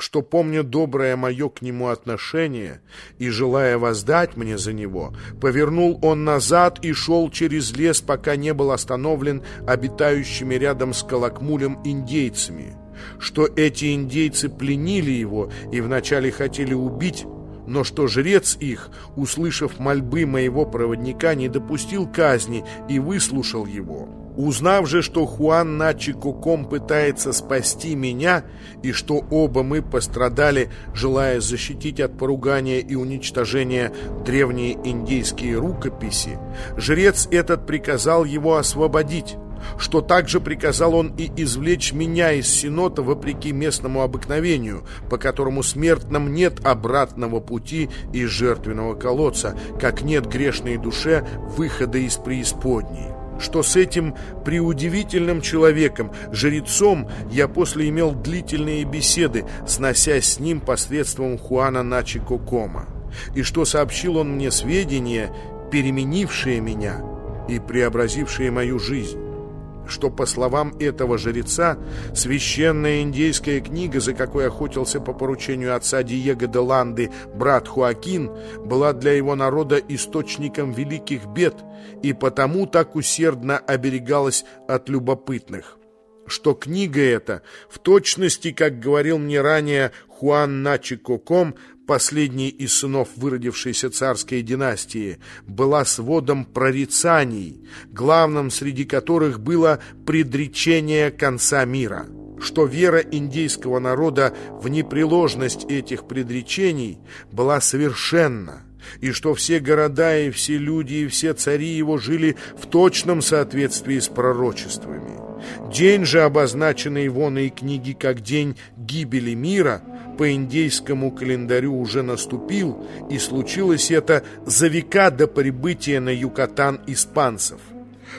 что, помня доброе мое к нему отношение и желая воздать мне за него, повернул он назад и шел через лес, пока не был остановлен обитающими рядом с Калакмулем индейцами, что эти индейцы пленили его и вначале хотели убить, но что жрец их, услышав мольбы моего проводника, не допустил казни и выслушал его. Узнав же, что Хуан Начикоком пытается спасти меня, и что оба мы пострадали, желая защитить от поругания и уничтожения древние индейские рукописи, жрец этот приказал его освободить, что также приказал он и извлечь меня из Синота вопреки местному обыкновению, по которому смертным нет обратного пути из жертвенного колодца, как нет грешной душе выхода из преисподней. Что с этим преудивительным человеком, жрецом, я после имел длительные беседы, сносясь с ним посредством Хуана Начико Кома, и что сообщил он мне сведения, переменившие меня и преобразившие мою жизнь что, по словам этого жреца, священная индейская книга, за какой охотился по поручению отца Диего де Ланды брат Хуакин, была для его народа источником великих бед и потому так усердно оберегалась от любопытных. Что книга эта, в точности, как говорил мне ранее Хуан Начикоком, последний из сынов выродившейся царской династии, была сводом прорицаний, главным среди которых было предречение конца мира что вера индейского народа в непреложность этих предречений была совершенна, и что все города и все люди и все цари его жили в точном соответствии с пророчествами. День же, обозначенный в оной книге как день гибели мира, по индейскому календарю уже наступил, и случилось это за века до прибытия на Юкатан испанцев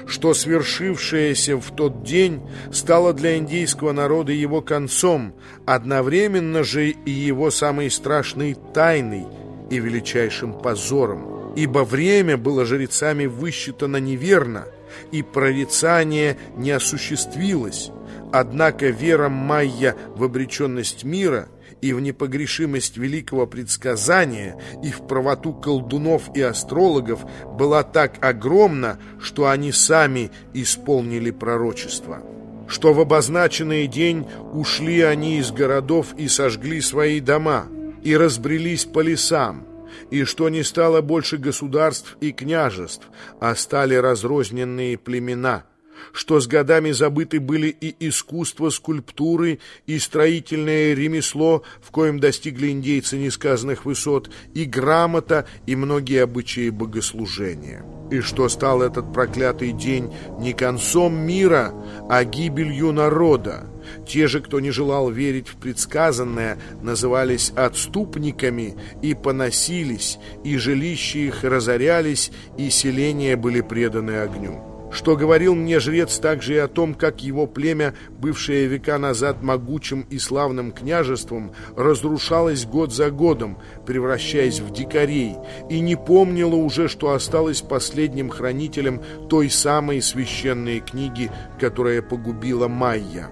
что свершившееся в тот день стало для индейского народа его концом, одновременно же и его самой страшной тайной и величайшим позором. Ибо время было жрецами высчитано неверно, и прорицание не осуществилось. Однако вера майя в обреченность мира – и в непогрешимость великого предсказания, и в правоту колдунов и астрологов была так огромна, что они сами исполнили пророчество. Что в обозначенный день ушли они из городов и сожгли свои дома, и разбрелись по лесам, и что не стало больше государств и княжеств, а стали разрозненные племена – что с годами забыты были и искусство скульптуры, и строительное ремесло, в коем достигли индейцы несказанных высот, и грамота, и многие обычаи богослужения. И что стал этот проклятый день не концом мира, а гибелью народа. Те же, кто не желал верить в предсказанное, назывались отступниками и поносились, и жилища их разорялись, и селения были преданы огню что говорил мне жрец также и о том, как его племя, бывшее века назад могучим и славным княжеством, разрушалось год за годом, превращаясь в дикарей, и не помнило уже, что осталось последним хранителем той самой священной книги, которая погубила Майя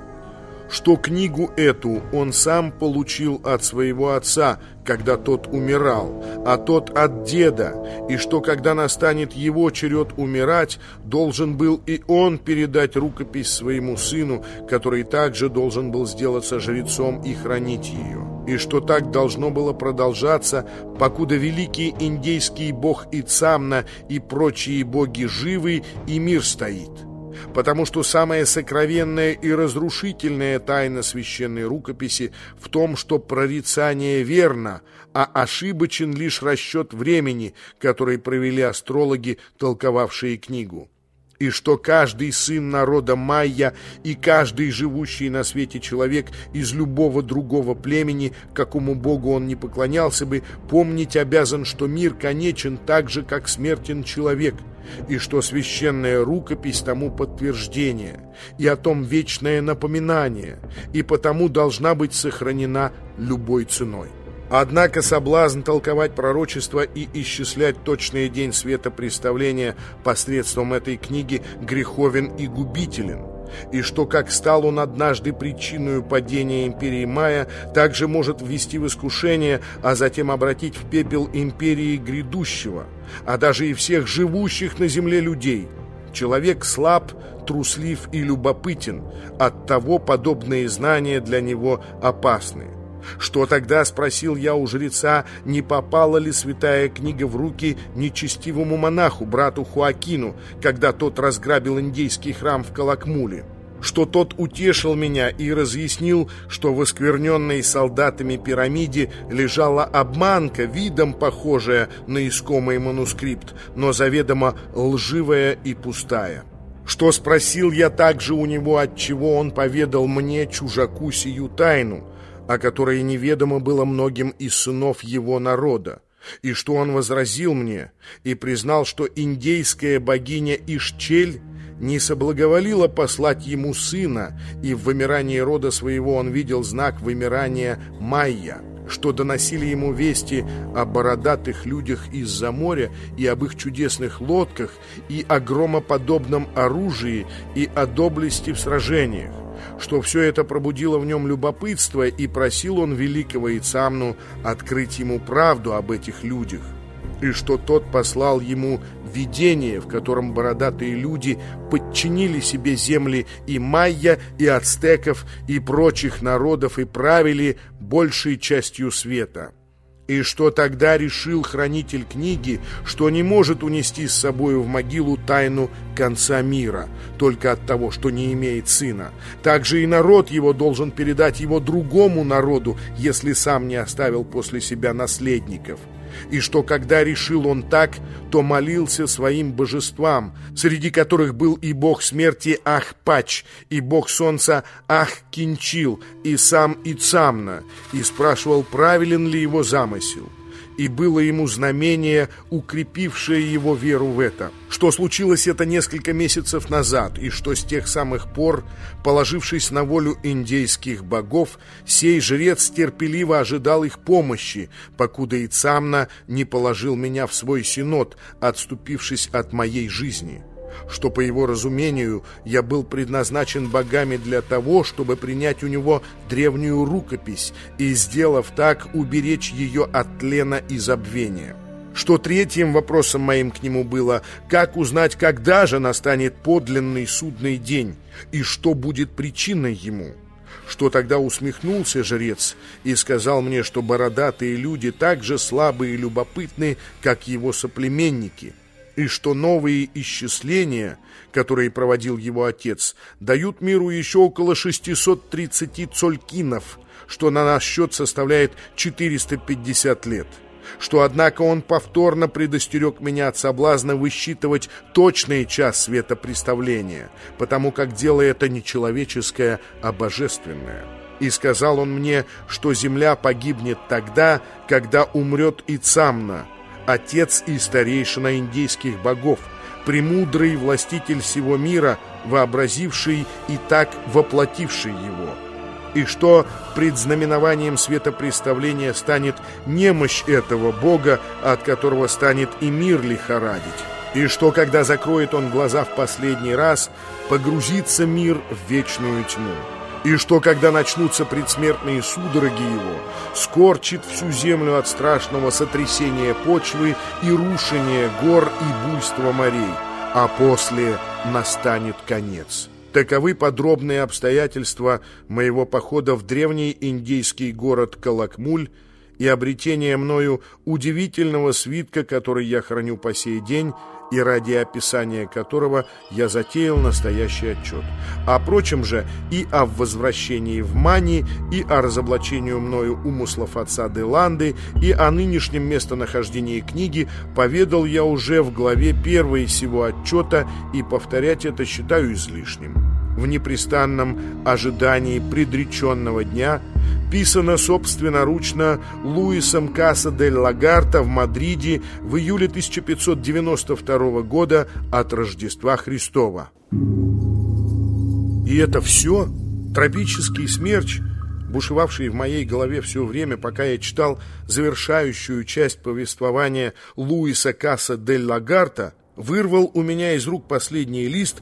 что книгу эту он сам получил от своего отца, когда тот умирал, а тот от деда, и что, когда настанет его черед умирать, должен был и он передать рукопись своему сыну, который также должен был сделаться жрецом и хранить ее, и что так должно было продолжаться, покуда великий индейский бог Ицамна и прочие боги живы, и мир стоит» потому что самая сокровенная и разрушительная тайна священной рукописи в том, что прорицание верно, а ошибочен лишь расчет времени, который провели астрологи, толковавшие книгу и что каждый сын народа майя и каждый живущий на свете человек из любого другого племени, какому богу он не поклонялся бы, помнить обязан, что мир конечен так же, как смертен человек – и что священная рукопись тому подтверждение, и о том вечное напоминание, и потому должна быть сохранена любой ценой. Однако соблазн толковать пророчество и исчислять точный день света представления посредством этой книги греховен и губителен – и что, как стал он однажды причиной падения империи Майя, также может ввести в искушение, а затем обратить в пепел империи грядущего, а даже и всех живущих на земле людей. Человек слаб, труслив и любопытен, оттого подобные знания для него опасны. Что тогда, спросил я у жреца, не попала ли святая книга в руки нечестивому монаху, брату Хуакину, когда тот разграбил индейский храм в Калакмуле? Что тот утешил меня и разъяснил, что в оскверненной солдатами пирамиде лежала обманка, видом похожая на искомый манускрипт, но заведомо лживая и пустая. Что спросил я также у него, от чего он поведал мне, чужаку, сию тайну, о которой неведомо было многим из сынов его народа, и что он возразил мне и признал, что индейская богиня Ишчель не соблаговолила послать ему сына, и в вымирании рода своего он видел знак вымирания Майя, что доносили ему вести о бородатых людях из-за моря и об их чудесных лодках, и о громоподобном оружии, и о доблести в сражениях что все это пробудило в нем любопытство, и просил он великого Ицамну открыть ему правду об этих людях, и что тот послал ему видение, в котором бородатые люди подчинили себе земли и майя, и ацтеков, и прочих народов, и правили большей частью света. И что тогда решил хранитель книги, что не может унести с собою в могилу тайну конца мира, только от того, что не имеет сына. Также и народ его должен передать его другому народу, если сам не оставил после себя наследников и что когда решил он так, то молился своим божествам, среди которых был и бог смерти Ахпач, и бог солнца Ахкинчил, и сам Ицамна, и спрашивал, правилен ли его замысел и было ему знамение, укрепившее его веру в это. Что случилось это несколько месяцев назад, и что с тех самых пор, положившись на волю индейских богов, сей жрец терпеливо ожидал их помощи, покуда Ицамна не положил меня в свой синод, отступившись от моей жизни» что, по его разумению, я был предназначен богами для того, чтобы принять у него древнюю рукопись и, сделав так, уберечь ее от тлена и забвения. Что третьим вопросом моим к нему было, как узнать, когда же настанет подлинный судный день, и что будет причиной ему что тогда усмехнулся жрец и сказал мне, что бородатые люди так же слабые и любопытны, как его соплеменники – и что новые исчисления, которые проводил его отец, дают миру еще около 630 цолькинов, что на наш счет составляет 450 лет. Что, однако, он повторно предостерег меня от соблазна высчитывать точный час светопреставления, потому как дело это не человеческое, а божественное. И сказал он мне, что земля погибнет тогда, когда умрет и Цамна, отец и старейшина индейских богов, премудрый властитель всего мира, вообразивший и так воплотивший его. И что предзнаменованием светопреставления станет немощь этого Бога, от которого станет и мир лихорадить. И что, когда закроет он глаза в последний раз, погрузится мир в вечную тьму и что, когда начнутся предсмертные судороги его, скорчит всю землю от страшного сотрясения почвы и рушения гор и буйства морей, а после настанет конец. Таковы подробные обстоятельства моего похода в древний индийский город Калакмуль и обретения мною удивительного свитка, который я храню по сей день, и ради описания которого я затеял настоящий отчет. О прочем же и о возвращении в Мани, и о разоблачении мною умыслов отца Деланды, и о нынешнем местонахождении книги поведал я уже в главе первой сего отчета, и повторять это считаю излишним. В непрестанном ожидании предреченного дня – писано собственноручно Луисом Каса дель Лагарта в Мадриде в июле 1592 года от Рождества Христова. И это все? Тропический смерч, бушевавший в моей голове все время, пока я читал завершающую часть повествования Луиса Каса дель Лагарта, вырвал у меня из рук последний лист,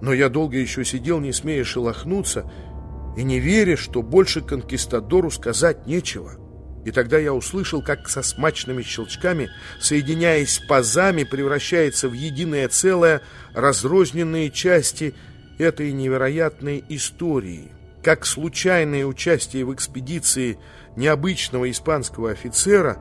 Но я долго еще сидел, не смея шелохнуться, и не веря, что больше конкистадору сказать нечего. И тогда я услышал, как со смачными щелчками, соединяясь пазами, превращается в единое целое разрозненные части этой невероятной истории. Как случайное участие в экспедиции необычного испанского офицера,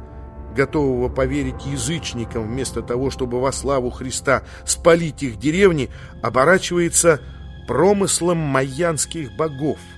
готового поверить язычникам вместо того, чтобы во славу Христа спалить их деревни, оборачивается промыслом майянских богов –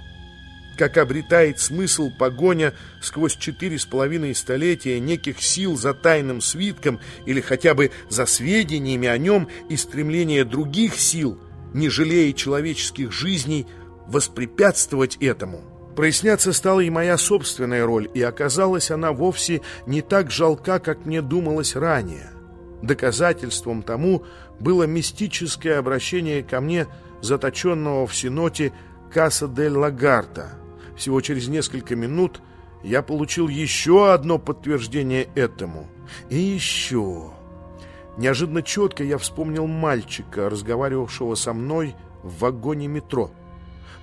как обретает смысл погоня сквозь четыре с половиной столетия неких сил за тайным свитком или хотя бы за сведениями о нем и стремление других сил, не жалея человеческих жизней, воспрепятствовать этому. Проясняться стала и моя собственная роль, и оказалась она вовсе не так жалка, как мне думалось ранее. Доказательством тому было мистическое обращение ко мне заточенного в Синоте Касса дель Лагарта – всего через несколько минут я получил еще одно подтверждение этому. И еще. Неожиданно четко я вспомнил мальчика, разговаривавшего со мной в вагоне метро.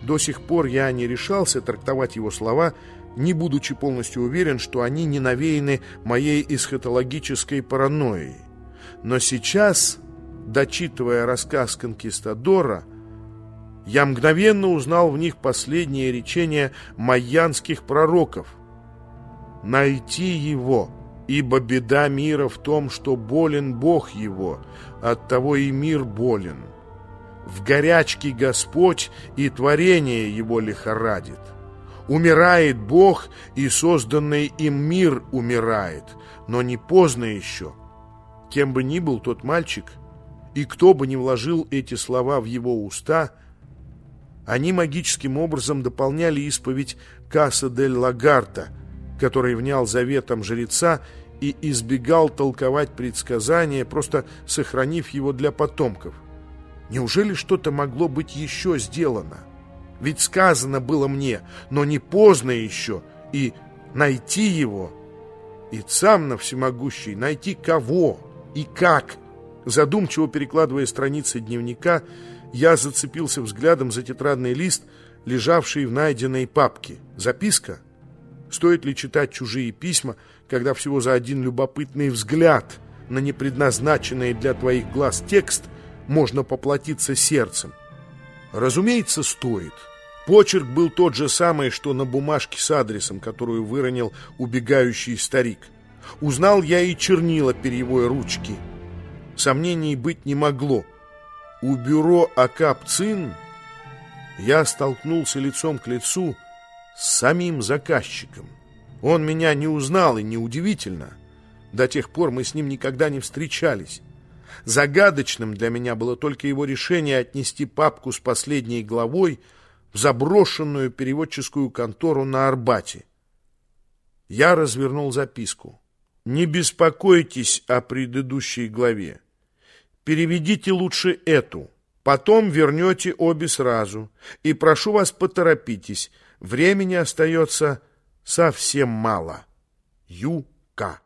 До сих пор я не решался трактовать его слова, не будучи полностью уверен, что они не навеяны моей эсхатологической паранойей. Но сейчас, дочитывая рассказ конкистадора, я мгновенно узнал в них последнее речение майянских пророков. «Найти его, ибо беда мира в том, что болен Бог его, оттого и мир болен. В горячке Господь и творение его лихорадит. Умирает Бог, и созданный им мир умирает, но не поздно еще. Кем бы ни был тот мальчик, и кто бы ни вложил эти слова в его уста – они магическим образом дополняли исповедь Касса дель Лагарта, который внял заветом жреца и избегал толковать предсказания, просто сохранив его для потомков. Неужели что-то могло быть еще сделано? Ведь сказано было мне, но не поздно еще, и найти его, и сам на всемогущий, найти кого и как. Задумчиво перекладывая страницы дневника, я зацепился взглядом за тетрадный лист, лежавший в найденной папке. Записка? Стоит ли читать чужие письма, когда всего за один любопытный взгляд на непредназначенный для твоих глаз текст можно поплатиться сердцем? Разумеется, стоит. Почерк был тот же самый, что на бумажке с адресом, которую выронил убегающий старик. Узнал я и чернила перьевой ручки. Сомнений быть не могло. У бюро Акапцин я столкнулся лицом к лицу с самим заказчиком. Он меня не узнал, и неудивительно. До тех пор мы с ним никогда не встречались. Загадочным для меня было только его решение отнести папку с последней главой в заброшенную переводческую контору на Арбате. Я развернул записку. «Не беспокойтесь о предыдущей главе. Переведите лучше эту. Потом вернете обе сразу. И прошу вас, поторопитесь. Времени остается совсем мало. Юка.